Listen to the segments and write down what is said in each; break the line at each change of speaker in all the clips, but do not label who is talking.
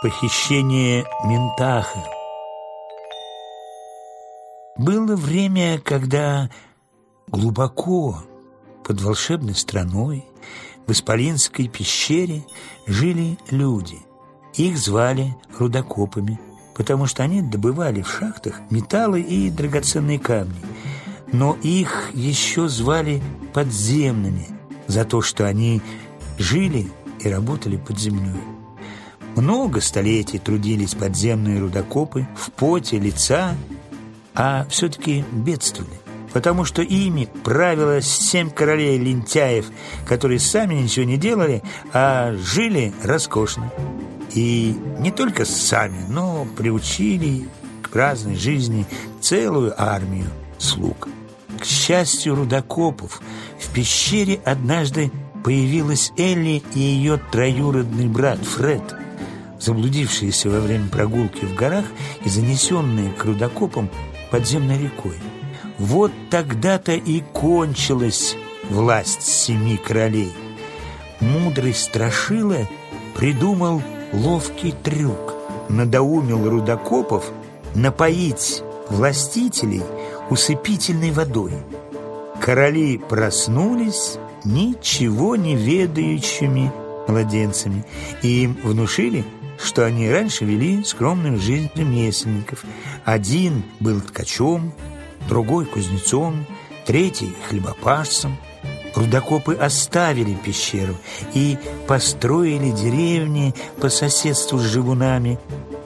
Похищение Ментаха Было время, когда глубоко под волшебной страной в Исполинской пещере жили люди. Их звали рудокопами, потому что они добывали в шахтах металлы и драгоценные камни. Но их еще звали подземными за то, что они жили и работали под землей. Много столетий трудились подземные рудокопы в поте лица, а все-таки бедствовали, потому что ими правило семь королей лентяев, которые сами ничего не делали, а жили роскошно. И не только сами, но приучили к праздной жизни целую армию слуг. К счастью рудокопов, в пещере однажды появилась Элли и ее троюродный брат Фред – заблудившиеся во время прогулки в горах и занесенные к рудокопам подземной рекой. Вот тогда-то и кончилась власть семи королей. Мудрый Страшила придумал ловкий трюк, надоумил рудокопов напоить властителей усыпительной водой. Короли проснулись ничего не ведающими младенцами, и им внушили – что они раньше вели скромную жизнь ремесленников. Один был ткачом, другой кузнецом, третий хлебопашцем. Рудокопы оставили пещеру и построили деревни по соседству с живунами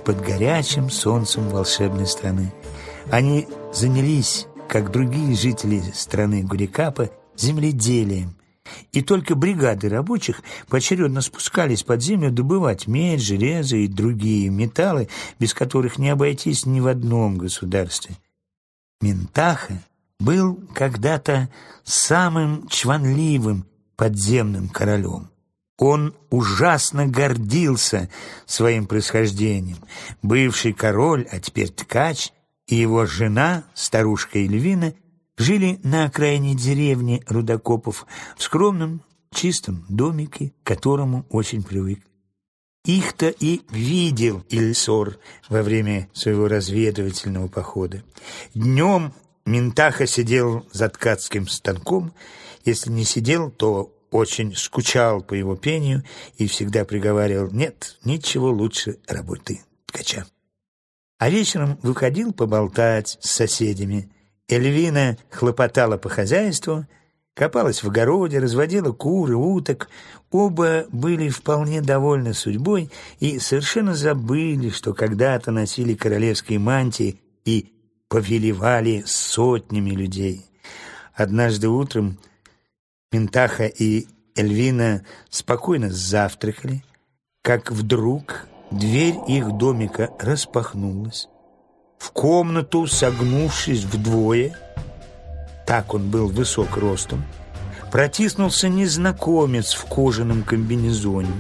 под горячим солнцем волшебной страны. Они занялись, как другие жители страны Гурикапа, земледелием, и только бригады рабочих поочередно спускались под землю добывать медь, железо и другие металлы, без которых не обойтись ни в одном государстве. Ментаха был когда-то самым чванливым подземным королем. Он ужасно гордился своим происхождением. Бывший король, а теперь ткач, и его жена, старушка Эльвина, жили на окраине деревни Рудокопов в скромном, чистом домике, к которому очень привык. Их-то и видел Ильсор во время своего разведывательного похода. Днем Ментаха сидел за ткацким станком, если не сидел, то очень скучал по его пению и всегда приговаривал «нет, ничего лучше работы ткача». А вечером выходил поболтать с соседями – Эльвина хлопотала по хозяйству, копалась в огороде, разводила кур и уток. Оба были вполне довольны судьбой и совершенно забыли, что когда-то носили королевские мантии и повелевали сотнями людей. Однажды утром Ментаха и Эльвина спокойно завтракали, как вдруг дверь их домика распахнулась. В комнату, согнувшись вдвое, так он был высок ростом, протиснулся незнакомец в кожаном комбинезоне.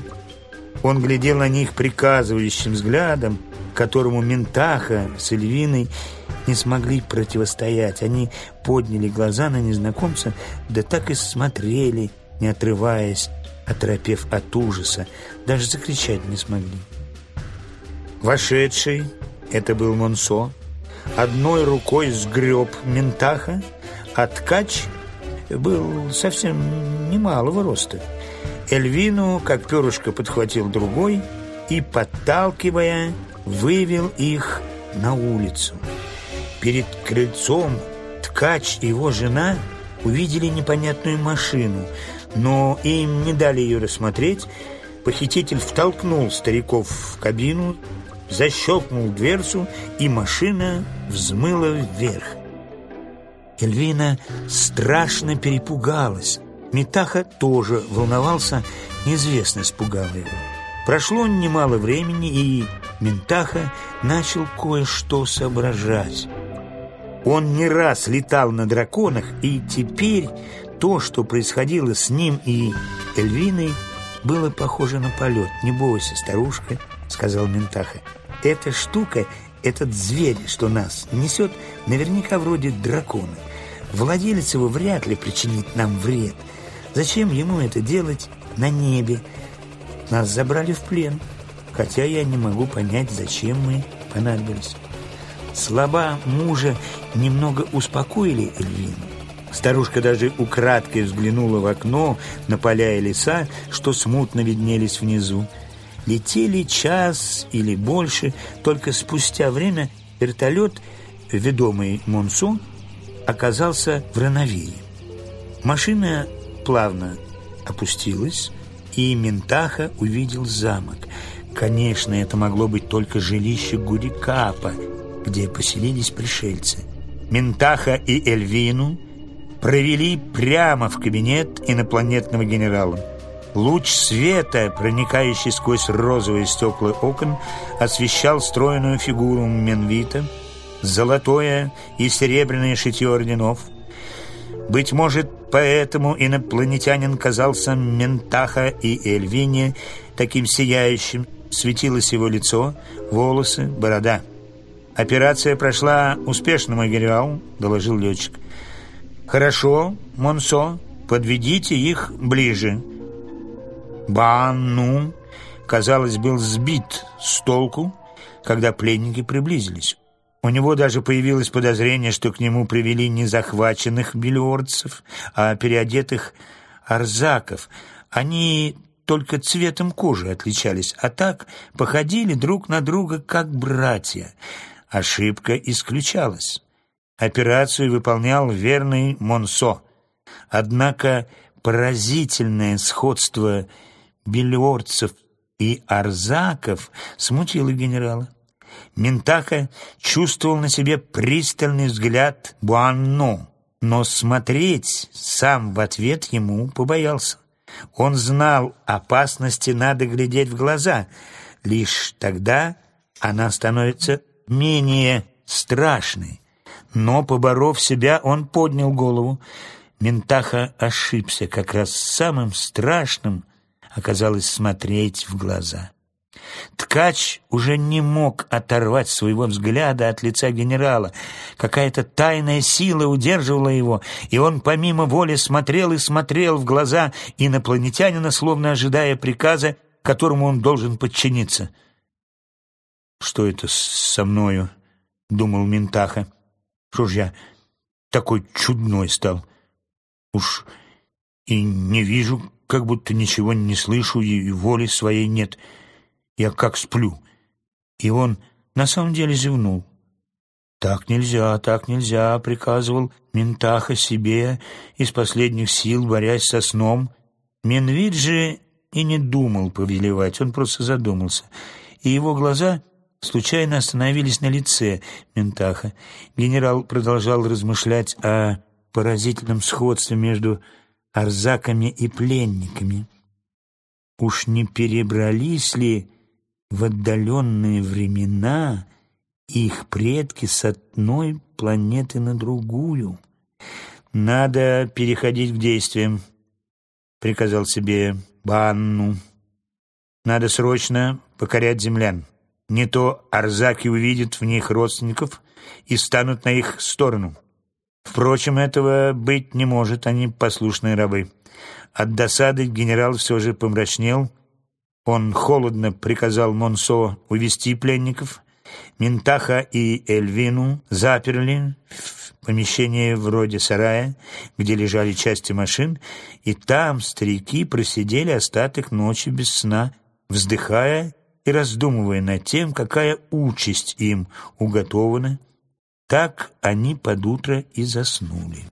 Он глядел на них приказывающим взглядом, которому Ментаха с Эльвиной не смогли противостоять. Они подняли глаза на незнакомца, да так и смотрели, не отрываясь, оторопев от ужаса. Даже закричать не смогли. Вошедший это был Монсо, одной рукой сгреб Ментаха, а ткач был совсем немалого роста. Эльвину, как перышко, подхватил другой и, подталкивая, вывел их на улицу. Перед крыльцом ткач и его жена увидели непонятную машину, но им не дали ее рассмотреть. Похититель втолкнул стариков в кабину, защелкнул дверцу, и машина взмыла вверх. Эльвина страшно перепугалась. Митаха тоже волновался, неизвестно испугало его. Прошло немало времени, и Ментаха начал кое-что соображать. Он не раз летал на драконах, и теперь то, что происходило с ним и Эльвиной, было похоже на полет. «Не бойся, старушка», — сказал Ментаха. Эта штука, этот зверь, что нас несет, наверняка вроде дракона. Владелец его вряд ли причинит нам вред. Зачем ему это делать на небе? Нас забрали в плен. хотя я не могу понять, зачем мы понадобились. Слова мужа немного успокоили Эльвину. Старушка даже украдкой взглянула в окно на поля и леса, что смутно виднелись внизу. Летели час или больше, только спустя время вертолет, ведомый Монсо, оказался в Рановее. Машина плавно опустилась, и Ментаха увидел замок. Конечно, это могло быть только жилище Гурикапа, где поселились пришельцы. Ментаха и Эльвину провели прямо в кабинет инопланетного генерала. Луч света, проникающий сквозь розовые стекла окон, освещал стройную фигуру Менвита, золотое и серебряное шитье орденов. Быть может, поэтому инопланетянин казался Ментаха и Эльвине таким сияющим, светилось его лицо, волосы, борода. «Операция прошла успешно, мой генерал», — доложил летчик. «Хорошо, Монсо, подведите их ближе». Банну, казалось, был сбит с толку, когда пленники приблизились. У него даже появилось подозрение, что к нему привели не захваченных бельордцев, а переодетых арзаков. Они только цветом кожи отличались, а так походили друг на друга как братья. Ошибка исключалась. Операцию выполнял верный Монсо. Однако поразительное сходство белиорцев и арзаков смутило генерала. Ментаха чувствовал на себе пристальный взгляд Буанно, но смотреть сам в ответ ему побоялся. Он знал, опасности надо глядеть в глаза. Лишь тогда она становится менее страшной. Но, поборов себя, он поднял голову. Ментаха ошибся. Как раз самым страшным оказалось смотреть в глаза. Ткач уже не мог оторвать своего взгляда от лица генерала. Какая-то тайная сила удерживала его, и он помимо воли смотрел и смотрел в глаза инопланетянина, словно ожидая приказа, которому он должен подчиниться. «Что это со мною?» — думал Ментаха. «Что ж я такой чудной стал? Уж и не вижу, как будто ничего не слышу, и воли своей нет». Я как сплю. И он на самом деле зевнул. «Так нельзя, так нельзя», — приказывал Ментаха себе, из последних сил борясь со сном. Менвид же и не думал повелевать, он просто задумался. И его глаза случайно остановились на лице Ментаха. Генерал продолжал размышлять о поразительном сходстве между арзаками и пленниками. Уж не перебрались ли в отдаленные времена их предки с одной планеты на другую. «Надо переходить к действиям», — приказал себе Банну. «Надо срочно покорять землян. Не то арзаки увидят в них родственников и станут на их сторону. Впрочем, этого быть не может, они послушные рабы». От досады генерал все же помрачнел — он холодно приказал Монсо увести пленников. Ментаха и Эльвину заперли в помещение вроде сарая, где лежали части машин, и там старики просидели остаток ночи без сна, вздыхая и раздумывая над тем, какая участь им уготована. Так они под утро и заснули.